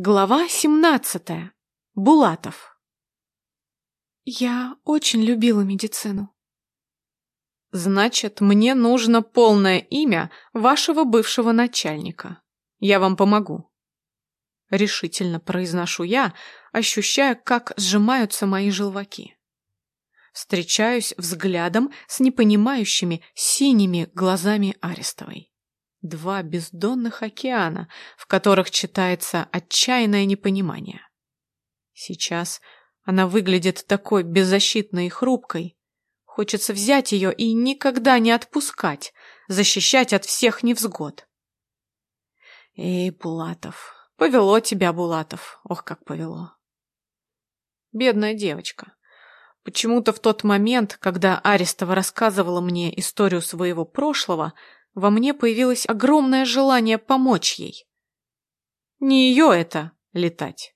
Глава 17. Булатов. Я очень любила медицину. Значит, мне нужно полное имя вашего бывшего начальника. Я вам помогу. Решительно произношу я, ощущая, как сжимаются мои желваки. Встречаюсь взглядом с непонимающими синими глазами Арестовой. Два бездонных океана, в которых читается отчаянное непонимание. Сейчас она выглядит такой беззащитной и хрупкой. Хочется взять ее и никогда не отпускать, защищать от всех невзгод. Эй, Булатов, повело тебя, Булатов, ох, как повело. Бедная девочка. Почему-то в тот момент, когда Арестова рассказывала мне историю своего прошлого, во мне появилось огромное желание помочь ей. Не ее это — летать.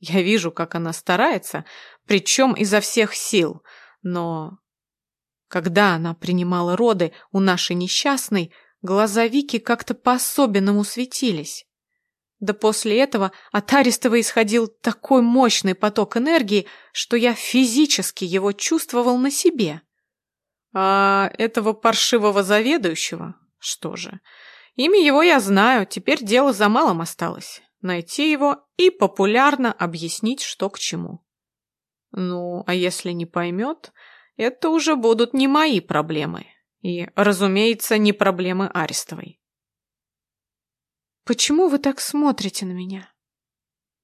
Я вижу, как она старается, причем изо всех сил, но... Когда она принимала роды у нашей несчастной, глаза Вики как-то по-особенному светились. Да после этого от Арестова исходил такой мощный поток энергии, что я физически его чувствовал на себе. А этого паршивого заведующего? Что же, имя его я знаю, теперь дело за малым осталось. Найти его и популярно объяснить, что к чему. Ну, а если не поймет, это уже будут не мои проблемы. И, разумеется, не проблемы Арестовой. «Почему вы так смотрите на меня?»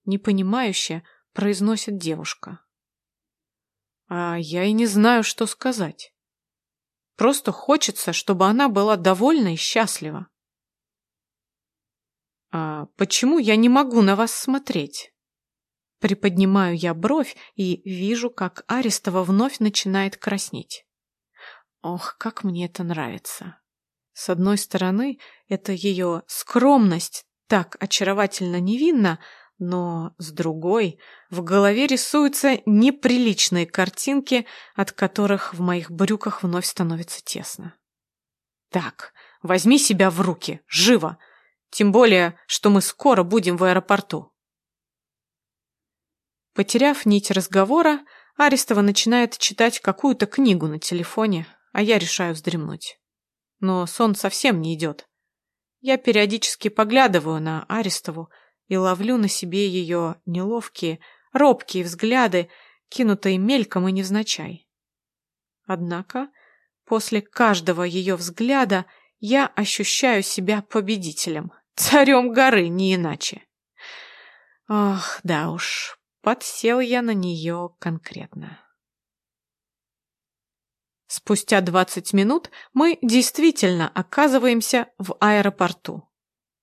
Непонимающе произносит девушка. А я и не знаю, что сказать. Просто хочется, чтобы она была довольна и счастлива. «А почему я не могу на вас смотреть?» Приподнимаю я бровь и вижу, как Арестова вновь начинает краснеть. Ох, как мне это нравится. С одной стороны, это ее скромность так очаровательно невинна, но с другой в голове рисуются неприличные картинки, от которых в моих брюках вновь становится тесно. Так, возьми себя в руки, живо! Тем более, что мы скоро будем в аэропорту. Потеряв нить разговора, Арестова начинает читать какую-то книгу на телефоне, а я решаю вздремнуть. Но сон совсем не идет. Я периодически поглядываю на Арестову, и ловлю на себе ее неловкие, робкие взгляды, кинутые мельком и невзначай. Однако после каждого ее взгляда я ощущаю себя победителем, царем горы, не иначе. Ох, да уж, подсел я на нее конкретно. Спустя двадцать минут мы действительно оказываемся в аэропорту.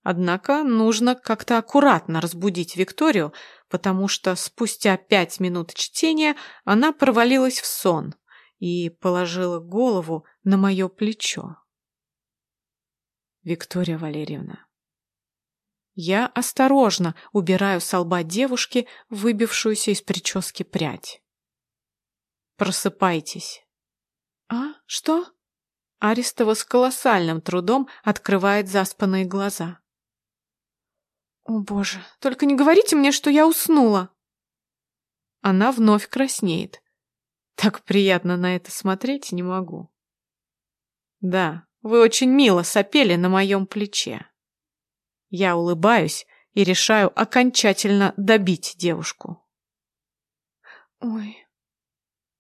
Однако нужно как-то аккуратно разбудить Викторию, потому что спустя пять минут чтения она провалилась в сон и положила голову на мое плечо. Виктория Валерьевна. Я осторожно убираю с лба девушки выбившуюся из прически прядь. Просыпайтесь. А? Что? Арестова с колоссальным трудом открывает заспанные глаза. О боже, только не говорите мне, что я уснула. Она вновь краснеет. Так приятно на это смотреть не могу. Да, вы очень мило сопели на моем плече. Я улыбаюсь и решаю окончательно добить девушку. Ой.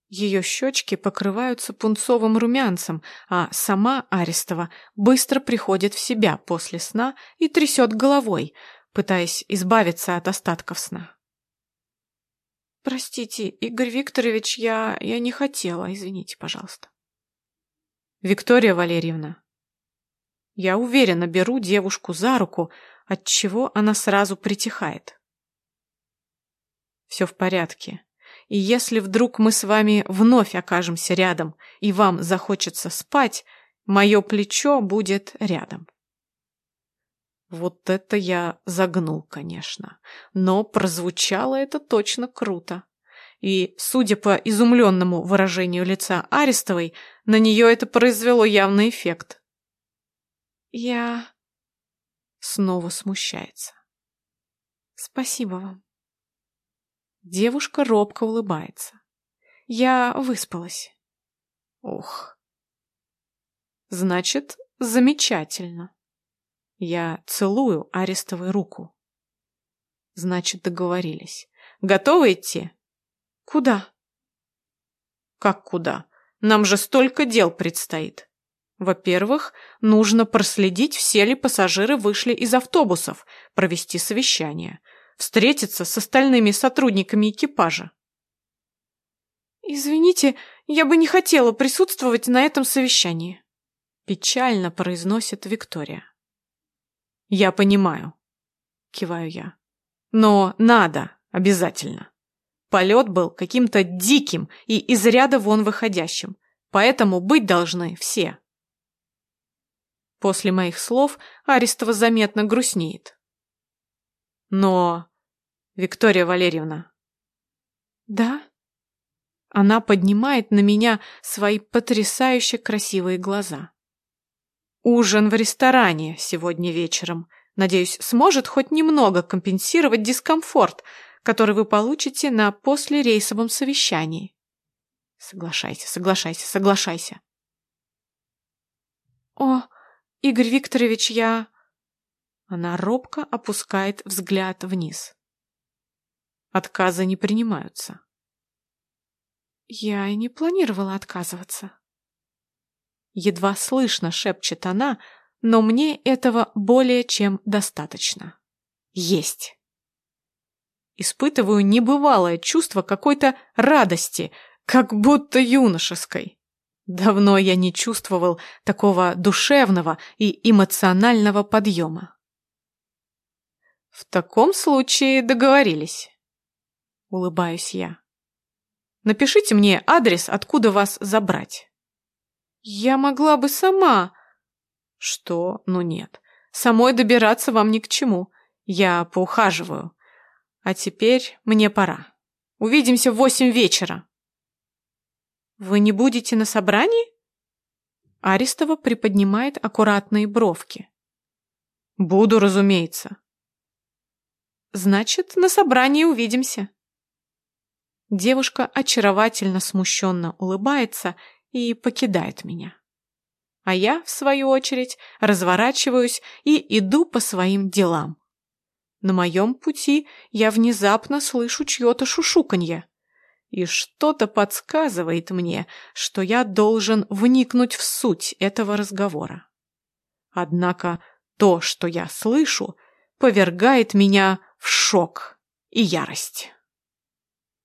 Ее щечки покрываются пунцовым румянцем, а сама Арестова быстро приходит в себя после сна и трясет головой, пытаясь избавиться от остатков сна. «Простите, Игорь Викторович, я... я не хотела, извините, пожалуйста». «Виктория Валерьевна». Я уверенно беру девушку за руку, от чего она сразу притихает. Все в порядке. И если вдруг мы с вами вновь окажемся рядом, и вам захочется спать, мое плечо будет рядом. Вот это я загнул, конечно. Но прозвучало это точно круто. И, судя по изумленному выражению лица Арестовой, на нее это произвело явный эффект. Я... Снова смущается. Спасибо вам. Девушка робко улыбается. Я выспалась. Ух. Значит, замечательно. Я целую Арестовой руку. Значит, договорились. Готовы идти? Куда? Как куда? Нам же столько дел предстоит. Во-первых, нужно проследить, все ли пассажиры вышли из автобусов, провести совещание, встретиться с остальными сотрудниками экипажа. «Извините, я бы не хотела присутствовать на этом совещании», печально произносит Виктория. «Я понимаю», киваю я. «Но надо, обязательно. Полет был каким-то диким и из ряда вон выходящим, поэтому быть должны все». После моих слов Арестова заметно грустнеет. Но... Виктория Валерьевна. Да? Она поднимает на меня свои потрясающе красивые глаза. Ужин в ресторане сегодня вечером. Надеюсь, сможет хоть немного компенсировать дискомфорт, который вы получите на послерейсовом совещании. Соглашайся, соглашайся, соглашайся. О, Игорь Викторович, я...» Она робко опускает взгляд вниз. Отказы не принимаются. «Я и не планировала отказываться». Едва слышно шепчет она, но мне этого более чем достаточно. Есть. Испытываю небывалое чувство какой-то радости, как будто юношеской. Давно я не чувствовал такого душевного и эмоционального подъема. В таком случае договорились. Улыбаюсь я. Напишите мне адрес, откуда вас забрать. Я могла бы сама. Что? Ну нет. Самой добираться вам ни к чему. Я поухаживаю. А теперь мне пора. Увидимся в восемь вечера. «Вы не будете на собрании?» Арестова приподнимает аккуратные бровки. «Буду, разумеется». «Значит, на собрании увидимся». Девушка очаровательно смущенно улыбается и покидает меня. А я, в свою очередь, разворачиваюсь и иду по своим делам. На моем пути я внезапно слышу чье-то шушуканье и что-то подсказывает мне, что я должен вникнуть в суть этого разговора. Однако то, что я слышу, повергает меня в шок и ярость.